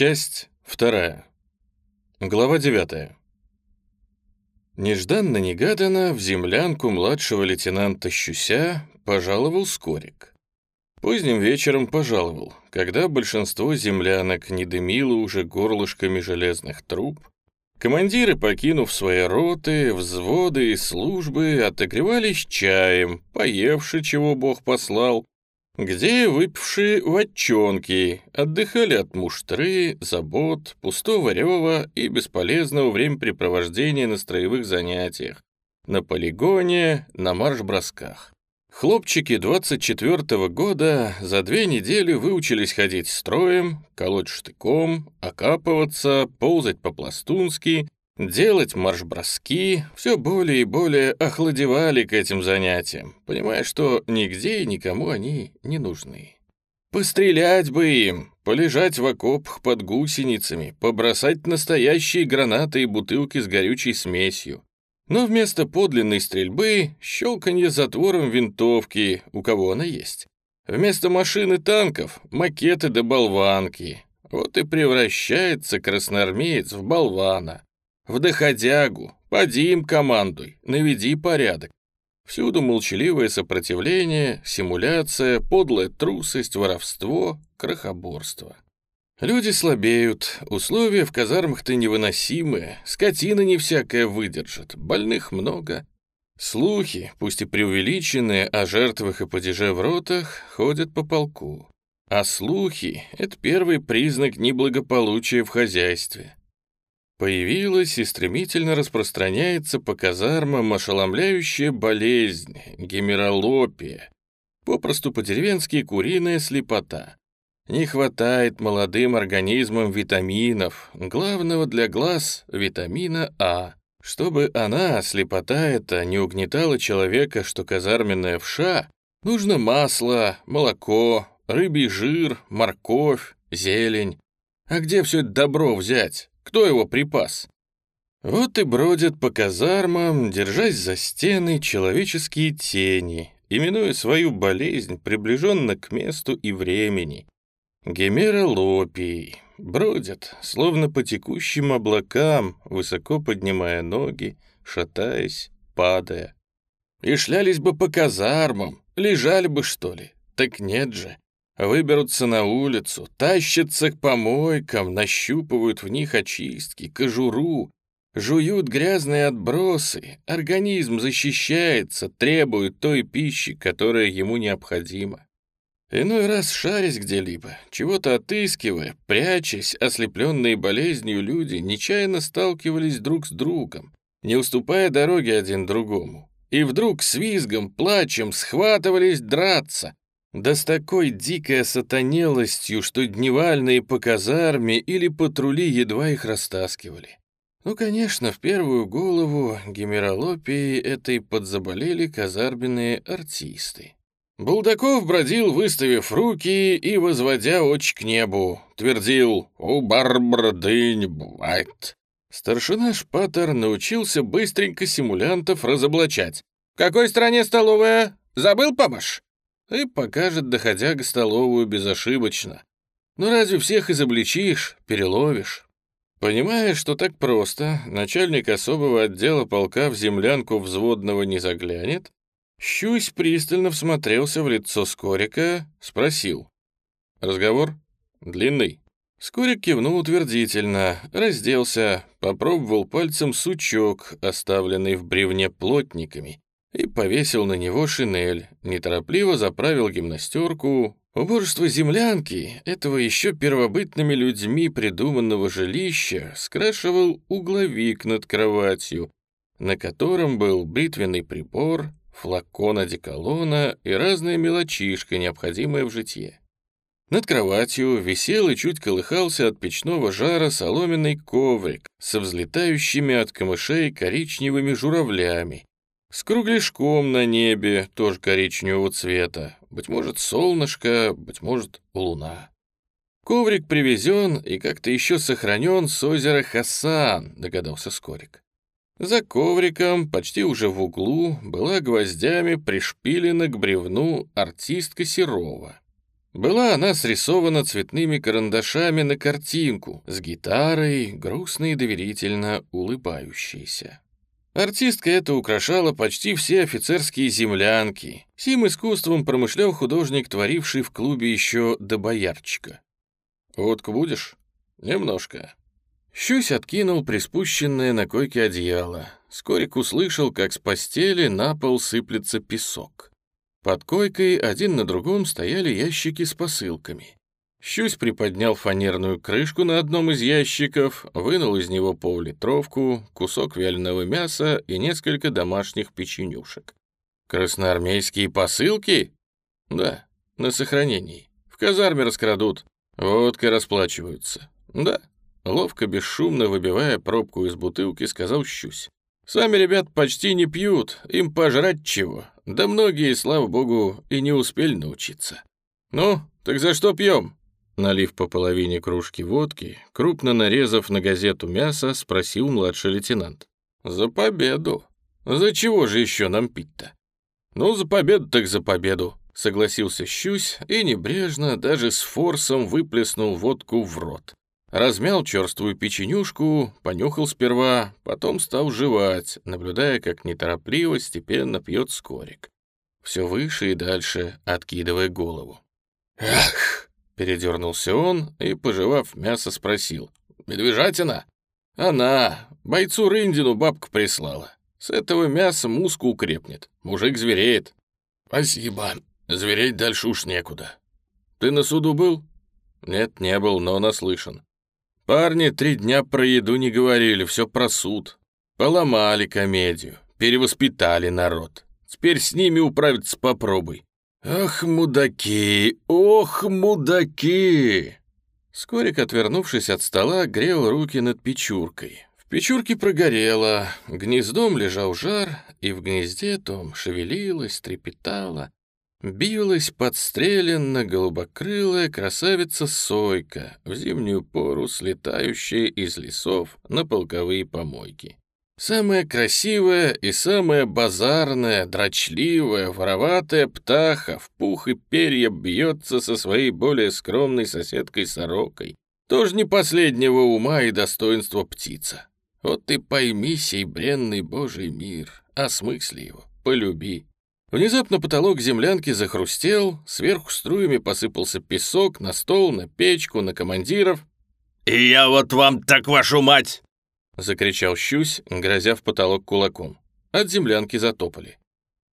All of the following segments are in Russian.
Часть вторая. Глава девятая. Нежданно-негаданно в землянку младшего лейтенанта Щуся пожаловал Скорик. Поздним вечером пожаловал, когда большинство землянок не дымило уже горлышками железных труб, командиры, покинув свои роты, взводы и службы, отогревались чаем, поевши, чего Бог послал, где выпившие ватчонки отдыхали от муштры, забот, пустого рева и бесполезного времяпрепровождения на строевых занятиях, на полигоне, на марш-бросках. Хлопчики 24-го года за две недели выучились ходить строем, колоть штыком, окапываться, ползать по-пластунски, делать марш-броски, все более и более охладевали к этим занятиям, понимая, что нигде и никому они не нужны. Пострелять бы им, полежать в окопах под гусеницами, побросать настоящие гранаты и бутылки с горючей смесью. Но вместо подлинной стрельбы — щелканье затвором винтовки, у кого она есть. Вместо машины танков — макеты да болванки. Вот и превращается красноармеец в болвана. В доходягу, поди им командуй, наведи порядок. Всюду молчаливое сопротивление, симуляция, подлая трусость, воровство, крохоборство. Люди слабеют, условия в казармах-то невыносимые, скотина не всякая выдержит, больных много. Слухи, пусть и преувеличенные, о жертвах и падеже в ротах, ходят по полку. А слухи — это первый признак неблагополучия в хозяйстве. Появилась и стремительно распространяется по казармам ошеломляющая болезнь — гемералопия, попросту по-деревенски куриная слепота. Не хватает молодым организмам витаминов, главного для глаз — витамина А. Чтобы она, слепота эта, не угнетала человека, что казарменная вша, нужно масло, молоко, рыбий жир, морковь, зелень. А где все это добро взять? Кто его припас? Вот и бродят по казармам, держась за стены человеческие тени, именуя свою болезнь приближенно к месту и времени. Гемеролопий бродят, словно по текущим облакам, высоко поднимая ноги, шатаясь, падая. И шлялись бы по казармам, лежали бы, что ли. Так нет же. Выберутся на улицу, тащатся к помойкам, нащупывают в них очистки, кожуру, жуют грязные отбросы, организм защищается, требует той пищи, которая ему необходима. Иной раз шарясь где-либо, чего-то отыскивая, прячась, ослепленные болезнью люди нечаянно сталкивались друг с другом, не уступая дороги один другому. И вдруг с визгом, плачем схватывались драться, да с такой дикой осатанелостью, что дневальные по казарме или патрули едва их растаскивали. Ну, конечно, в первую голову гемералопией этой подзаболели казарменные артисты. Булдаков бродил, выставив руки и возводя очи к небу. Твердил «У Барбара дынь бывает». Старшина Шпатер научился быстренько симулянтов разоблачать. «В какой стране столовая? Забыл, помощь?» И покажет, доходя к столовую безошибочно. Но разве всех изобличишь, переловишь? Понимая, что так просто, начальник особого отдела полка в землянку взводного не заглянет, Щусь пристально всмотрелся в лицо Скорика, спросил. «Разговор? Длинный?» Скорик кивнул утвердительно, разделся, попробовал пальцем сучок, оставленный в бревне плотниками, и повесил на него шинель, неторопливо заправил гимнастерку. Убожество землянки, этого еще первобытными людьми придуманного жилища, скрашивал угловик над кроватью, на котором был бритвенный прибор, флакон одеколона и разная мелочишка, необходимая в житье. Над кроватью висел и чуть колыхался от печного жара соломенный коврик со взлетающими от камышей коричневыми журавлями, с кругляшком на небе, тоже коричневого цвета. Быть может, солнышко, быть может, луна. Коврик привезен и как-то еще сохранен с озера Хасан, догадался Скорик. За ковриком, почти уже в углу, была гвоздями пришпилена к бревну артистка Серова. Была она срисована цветными карандашами на картинку, с гитарой, грустно и доверительно улыбающейся. Артистка это украшала почти все офицерские землянки. Сим искусством промышлял художник, творивший в клубе еще до боярчика. «Водку будешь?» «Немножко». Щусь откинул приспущенное на койке одеяло. Скорик услышал, как с постели на пол сыплется песок. Под койкой один на другом стояли ящики с посылками. Щусь приподнял фанерную крышку на одном из ящиков, вынул из него пол-литровку, кусок вяленого мяса и несколько домашних печенюшек. «Красноармейские посылки?» «Да, на сохранении. В казарме раскрадут. Водкой расплачиваются. Да». Ловко, бесшумно выбивая пробку из бутылки, сказал Щусь. «Сами ребят почти не пьют, им пожрать чего. Да многие, слава богу, и не успели научиться. Ну, так за что пьем?» Налив по половине кружки водки, крупно нарезав на газету мясо, спросил младший лейтенант. «За победу. За чего же еще нам пить-то?» «Ну, за победу так за победу», — согласился Щусь и небрежно, даже с форсом выплеснул водку в рот. Размял черствую печенюшку, понюхал сперва, потом стал жевать, наблюдая, как неторопливо степенно пьет скорик. Все выше и дальше, откидывая голову. «Ах!» Передернулся он и, пожевав мясо, спросил. «Медвежатина?» «Она. Бойцу Рындину бабка прислала. С этого мяса мускул крепнет. Мужик звереет». «Спасибо. Звереть дальше уж некуда. Ты на суду был?» «Нет, не был, но наслышан. Парни три дня про еду не говорили, все про суд. Поломали комедию, перевоспитали народ. Теперь с ними управиться попробуй. «Ах, мудаки! Ох, мудаки!» Скорик, отвернувшись от стола, грел руки над печуркой. В печурке прогорело, гнездом лежал жар, и в гнезде том шевелилась, трепетала, билась подстреленно голубокрылая красавица Сойка, в зимнюю пору слетающая из лесов на полковые помойки. Самая красивая и самая базарная, дрочливая, вороватая птаха в пух и перья бьется со своей более скромной соседкой-сорокой. Тоже не последнего ума и достоинства птица. Вот ты пойми сей бренный божий мир, осмысли его, полюби. Внезапно потолок землянки захрустел, сверху струями посыпался песок на стол, на печку, на командиров. «И я вот вам так вашу мать!» — закричал Щусь, грозя в потолок кулаком. От землянки затопали.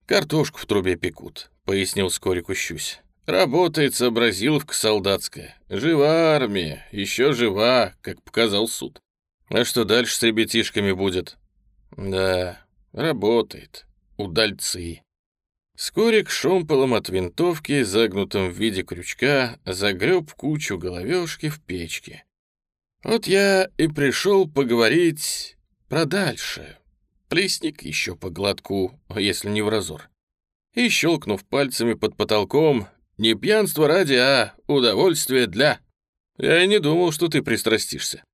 «Картошку в трубе пекут», — пояснил Скорику Щусь. «Работает сообразиловка солдатская. Жива армия, еще жива, как показал суд. А что дальше с ребятишками будет?» «Да, работает. Удальцы». Скорик шомполом от винтовки, загнутым в виде крючка, загреб кучу головешки в печке. Вот я и пришел поговорить про дальше. Плесник еще по глотку, если не в разор. И, щелкнув пальцами под потолком, не пьянство ради, а удовольствие для... Я и не думал, что ты пристрастишься.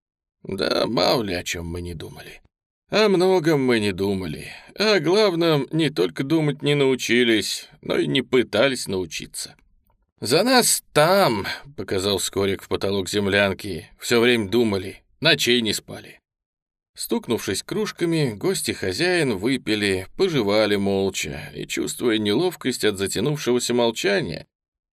Да, мало ли о чем мы не думали. О многом мы не думали. А главном, не только думать не научились, но и не пытались научиться. «За нас там», — показал Скорик в потолок землянки, — «все время думали, ночей не спали». Стукнувшись кружками, гости хозяин выпили, пожевали молча, и, чувствуя неловкость от затянувшегося молчания,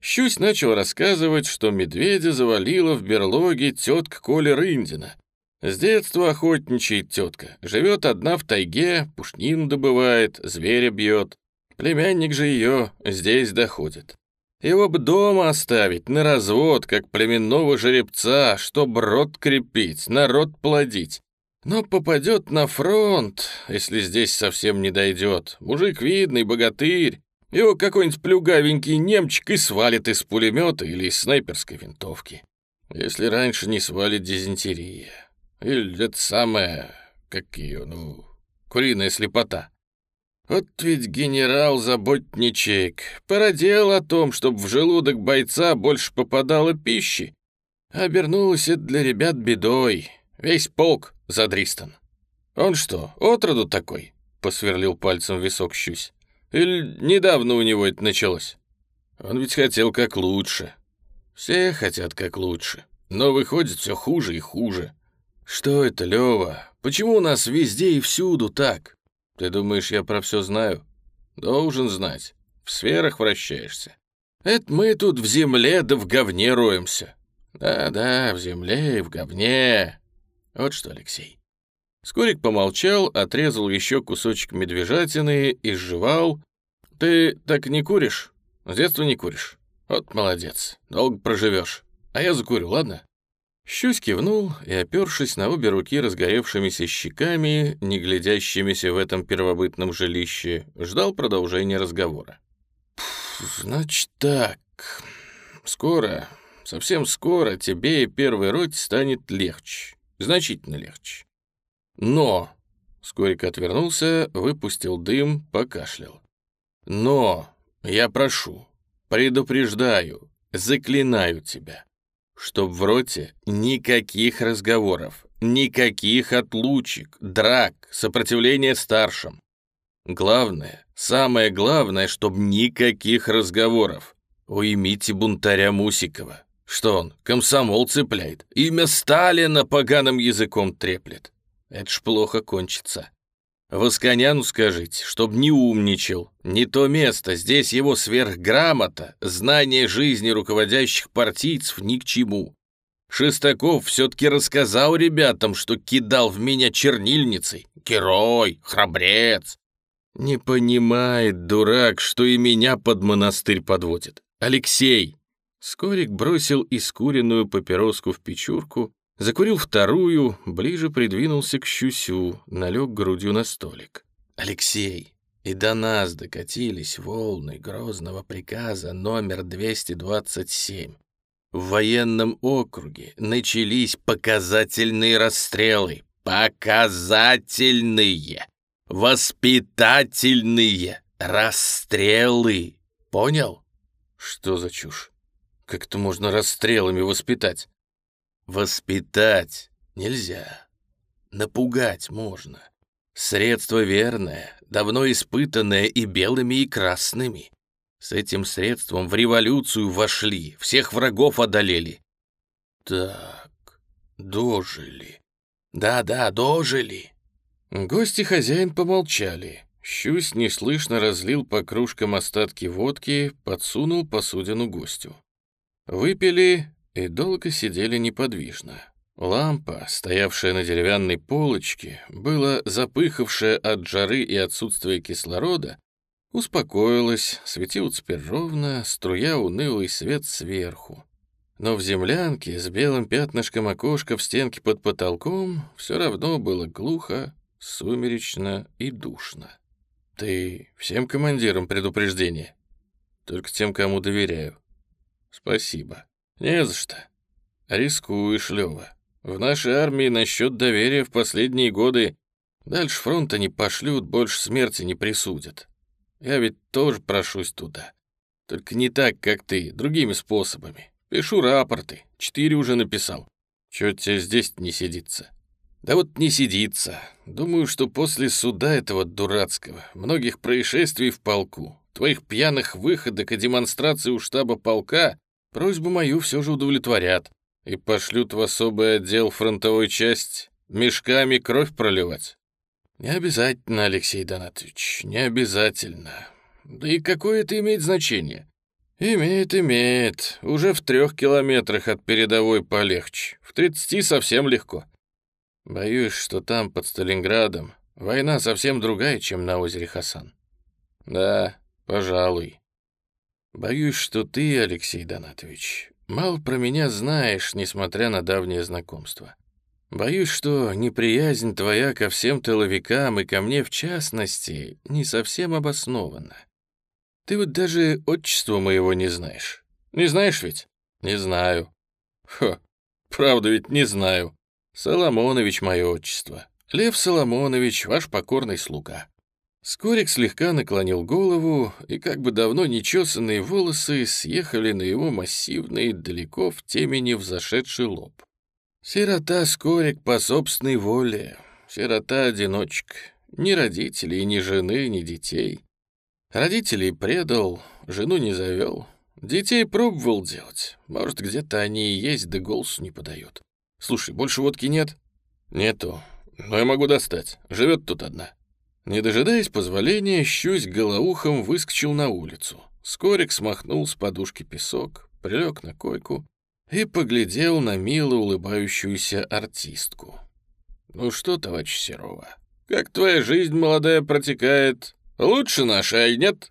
Щусь начал рассказывать, что медведя завалила в берлоге тетка Коля Рындина. С детства охотничает тетка, живет одна в тайге, пушнину добывает, зверя бьет. Племянник же ее здесь доходит. Его бы дома оставить, на развод, как племенного жеребца, чтоб рот крепить, народ плодить. Но попадет на фронт, если здесь совсем не дойдет. Мужик видный, богатырь. Его какой-нибудь плюгавенький немчик и свалит из пулемета или из снайперской винтовки. Если раньше не свалит дизентерия. Или это самое, как ее, ну, куриная слепота. Вот ведь генерал-заботничек породел о том, чтобы в желудок бойца больше попадало пищи. Обернулось это для ребят бедой. Весь полк задристан. Он что, отроду такой? Посверлил пальцем висок щусь. Или недавно у него это началось? Он ведь хотел как лучше. Все хотят как лучше, но выходит все хуже и хуже. Что это, Лева? Почему у нас везде и всюду так? Ты думаешь, я про все знаю? Должен знать. В сферах вращаешься. Это мы тут в земле да в говне роемся. Да-да, в земле и в говне. Вот что, Алексей. Скорик помолчал, отрезал еще кусочек медвежатины и сживал. Ты так не куришь? С детства не куришь? Вот молодец, долго проживешь. А я закурю, ладно? Щусь кивнул и, опершись на обе руки разгоревшимися щеками, не глядящимися в этом первобытном жилище, ждал продолжения разговора. «Значит так, скоро, совсем скоро тебе и первой роте станет легче, значительно легче. Но...» Скорик отвернулся, выпустил дым, покашлял. «Но, я прошу, предупреждаю, заклинаю тебя, чтоб в роте никаких разговоров, никаких отлучек, драк, сопротивления старшим. Главное, самое главное, чтоб никаких разговоров. Уймите бунтаря Мусикова. Что он, комсомол цепляет? Имя Сталина поганым языком треплет. Это ж плохо кончится. Восконяну скажите, чтоб не умничал. Не то место, здесь его сверхграмота, знание жизни руководящих партийцев ни к чему. Шестаков все-таки рассказал ребятам, что кидал в меня чернильницей. Герой, храбрец. Не понимает, дурак, что и меня под монастырь подводит. Алексей. Скорик бросил искуренную папироску в печурку, Закурил вторую, ближе придвинулся к щусю, налег грудью на столик. «Алексей, и до нас докатились волны грозного приказа номер 227. В военном округе начались показательные расстрелы. Показательные! Воспитательные расстрелы! Понял? Что за чушь? Как это можно расстрелами воспитать? Воспитать нельзя. Напугать можно. Средство верное, давно испытанное и белыми, и красными. С этим средством в революцию вошли, всех врагов одолели. Так, дожили. Да-да, дожили. Гости хозяин помолчали. Щусь неслышно разлил по кружкам остатки водки, подсунул посудину гостю. Выпили, и долго сидели неподвижно. Лампа, стоявшая на деревянной полочке, была запыхавшая от жары и отсутствия кислорода, успокоилась, светила теперь ровно, струя унылый свет сверху. Но в землянке с белым пятнышком окошка в стенке под потолком все равно было глухо, сумеречно и душно. «Ты всем командирам предупреждение?» «Только тем, кому доверяю». «Спасибо». «Не за что. Рискуешь, Лёва. В нашей армии насчет доверия в последние годы дальше фронта не пошлют, больше смерти не присудят. Я ведь тоже прошусь туда. Только не так, как ты, другими способами. Пишу рапорты, четыре уже написал. Чё тебе здесь не сидится?» «Да вот не сидится. Думаю, что после суда этого дурацкого, многих происшествий в полку, твоих пьяных выходок и демонстраций у штаба полка Просьбу мою все же удовлетворят и пошлют в особый отдел фронтовой части мешками кровь проливать. Не обязательно, Алексей Донатович, не обязательно. Да и какое это имеет значение? Имеет, имеет. Уже в трех километрах от передовой полегче. В тридцати совсем легко. Боюсь, что там, под Сталинградом, война совсем другая, чем на озере Хасан. Да, пожалуй. Боюсь, что ты, Алексей Донатович, мало про меня знаешь, несмотря на давнее знакомство. Боюсь, что неприязнь твоя ко всем тыловикам и ко мне в частности не совсем обоснована. Ты вот даже отчество моего не знаешь. Не знаешь ведь? Не знаю. Хо, правда ведь не знаю. Соломонович мое отчество. Лев Соломонович, ваш покорный слуга. Скорик слегка наклонил голову, и как бы давно нечесанные волосы съехали на его массивный, далеко в темени взошедший лоб. Сирота Скорик по собственной воле, сирота-одиночка, ни родителей, ни жены, ни детей. Родителей предал, жену не завел, Детей пробовал делать. Может, где-то они и есть, да голосу не подают. Слушай, больше водки нет? Нету. Но я могу достать. Живет тут одна. Не дожидаясь позволения, щусь голоухом выскочил на улицу. Скорик смахнул с подушки песок, прилег на койку и поглядел на мило улыбающуюся артистку. «Ну что, товарищ Серова, как твоя жизнь молодая протекает? Лучше нашей, нет?»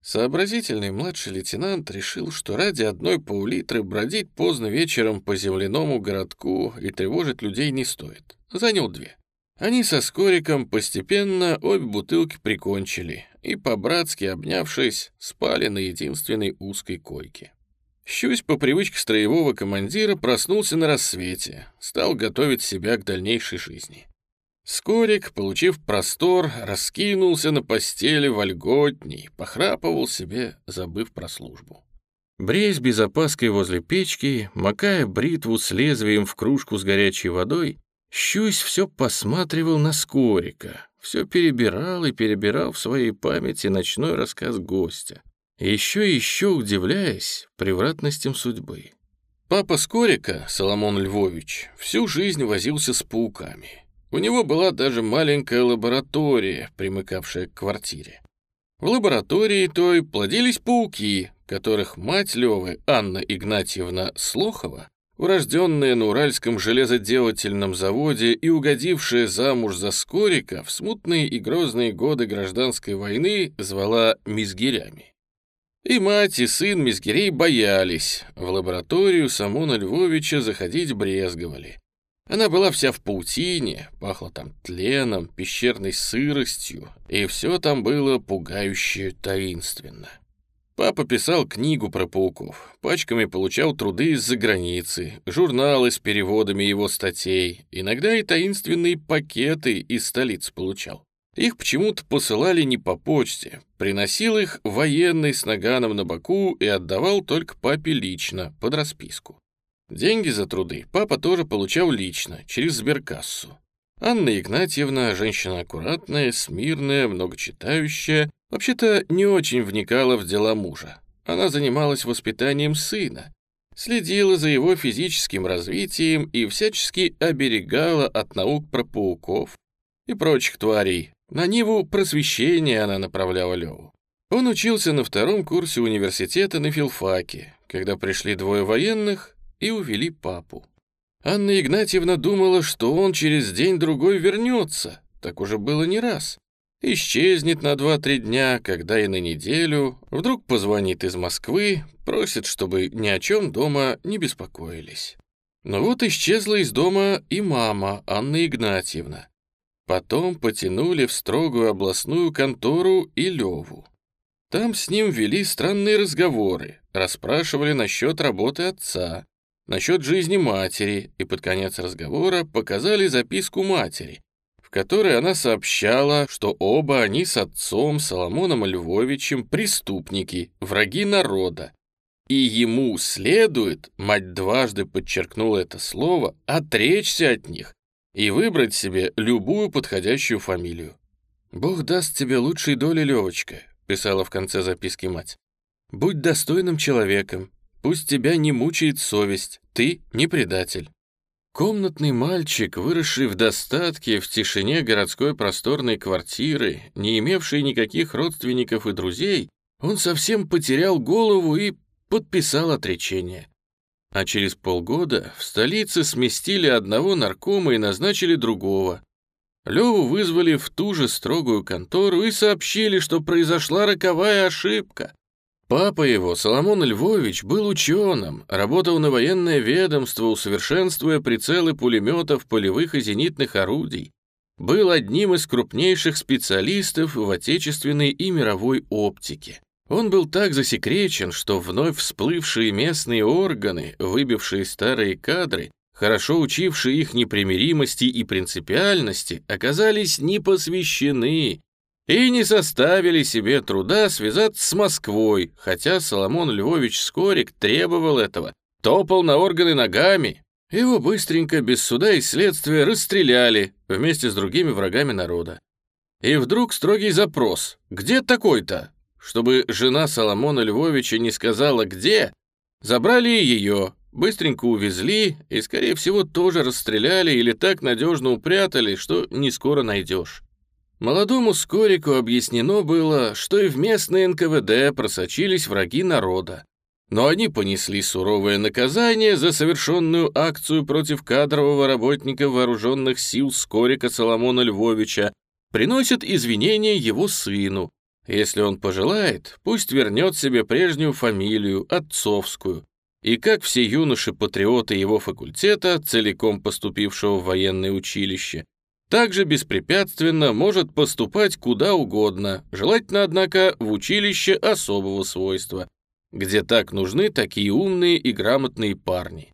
Сообразительный младший лейтенант решил, что ради одной пол-литры бродить поздно вечером по земляному городку и тревожить людей не стоит. Занял две. Они со Скориком постепенно обе бутылки прикончили и, по-братски обнявшись, спали на единственной узкой койке. Щусь по привычке строевого командира проснулся на рассвете, стал готовить себя к дальнейшей жизни. Скорик, получив простор, раскинулся на постели вольготней, похрапывал себе, забыв про службу. Бреясь без опаской возле печки, макая бритву с лезвием в кружку с горячей водой, Щусь все посматривал на Скорика, все перебирал и перебирал в своей памяти ночной рассказ гостя, еще и еще удивляясь превратностям судьбы. Папа Скорика, Соломон Львович, всю жизнь возился с пауками. У него была даже маленькая лаборатория, примыкавшая к квартире. В лаборатории той плодились пауки, которых мать Левы, Анна Игнатьевна Слохова, урожденная на Уральском железоделательном заводе и угодившая замуж за Скорика в смутные и грозные годы гражданской войны, звала мизгирями. И мать, и сын Мизгирей боялись. В лабораторию Самона Львовича заходить брезговали. Она была вся в паутине, пахла там тленом, пещерной сыростью, и все там было пугающе таинственно. Папа писал книгу про пауков, пачками получал труды из-за границы, журналы с переводами его статей, иногда и таинственные пакеты из столиц получал. Их почему-то посылали не по почте. Приносил их военный с наганом на боку и отдавал только папе лично, под расписку. Деньги за труды папа тоже получал лично, через сберкассу. Анна Игнатьевна, женщина аккуратная, смирная, многочитающая, вообще-то не очень вникала в дела мужа. Она занималась воспитанием сына, следила за его физическим развитием и всячески оберегала от наук про пауков и прочих тварей, на Ниву просвещения она направляла Леву. Он учился на втором курсе университета на филфаке, когда пришли двое военных и увели папу. Анна Игнатьевна думала, что он через день-другой вернется, так уже было не раз. Исчезнет на два-три дня, когда и на неделю, вдруг позвонит из Москвы, просит, чтобы ни о чем дома не беспокоились. Но вот исчезла из дома и мама, Анна Игнатьевна. Потом потянули в строгую областную контору и Леву. Там с ним вели странные разговоры, расспрашивали насчет работы отца, насчет жизни матери, и под конец разговора показали записку матери, в которой она сообщала, что оба они с отцом Соломоном Львовичем преступники, враги народа, и ему следует, мать дважды подчеркнула это слово, отречься от них и выбрать себе любую подходящую фамилию. «Бог даст тебе лучшей доли, Левочка», — писала в конце записки мать. «Будь достойным человеком, пусть тебя не мучает совесть, ты не предатель». Комнатный мальчик, выросший в достатке, в тишине городской просторной квартиры, не имевший никаких родственников и друзей, он совсем потерял голову и подписал отречение. А через полгода в столице сместили одного наркома и назначили другого. Леву вызвали в ту же строгую контору и сообщили, что произошла роковая ошибка. Папа его, Соломон Львович, был ученым, работал на военное ведомство, усовершенствуя прицелы пулеметов, полевых и зенитных орудий. Был одним из крупнейших специалистов в отечественной и мировой оптике. Он был так засекречен, что вновь всплывшие местные органы, выбившие старые кадры, хорошо учившие их непримиримости и принципиальности, оказались не посвящены и не составили себе труда связаться с Москвой, хотя Соломон Львович Скорик требовал этого, топал на органы ногами. Его быстренько, без суда и следствия, расстреляли вместе с другими врагами народа. И вдруг строгий запрос «Где такой-то?» Чтобы жена Соломона Львовича не сказала где, забрали ее, быстренько увезли и, скорее всего, тоже расстреляли или так надежно упрятали, что не скоро найдешь. Молодому Скорику объяснено было, что и в местное НКВД просочились враги народа, но они понесли суровое наказание за совершенную акцию против кадрового работника вооруженных сил Скорика Соломона Львовича, приносят извинения его сыну. Если он пожелает, пусть вернет себе прежнюю фамилию, отцовскую, и как все юноши-патриоты его факультета, целиком поступившего в военное училище, также беспрепятственно может поступать куда угодно, желательно, однако, в училище особого свойства, где так нужны такие умные и грамотные парни.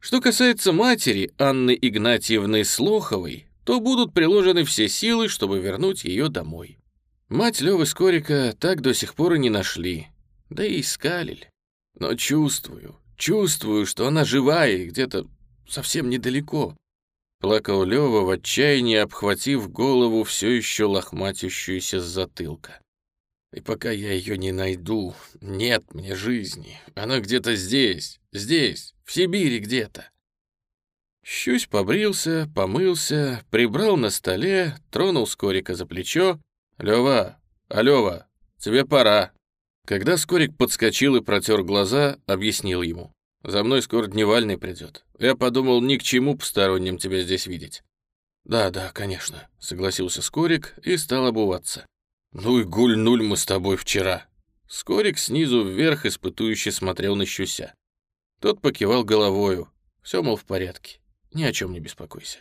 Что касается матери Анны Игнатьевны Слоховой, то будут приложены все силы, чтобы вернуть ее домой. Мать Лёвы Скорика так до сих пор и не нашли, да и искали. Но чувствую, чувствую, что она живая и где-то совсем недалеко. Плакал Лёва в отчаянии, обхватив голову все еще лохматящуюся с затылка. И пока я ее не найду, нет мне жизни. Она где-то здесь, здесь, в Сибири где-то. Щусь побрился, помылся, прибрал на столе, тронул Скорика за плечо. «Лёва, а Лёва, тебе пора». Когда Скорик подскочил и протер глаза, объяснил ему. «За мной скоро дневальный придет. Я подумал, ни к чему посторонним тебя здесь видеть». «Да, да, конечно», — согласился Скорик и стал обуваться. «Ну и гульнуль мы с тобой вчера». Скорик снизу вверх испытующе смотрел на Щуся. Тот покивал головою. Все, мол, в порядке. Ни о чем не беспокойся.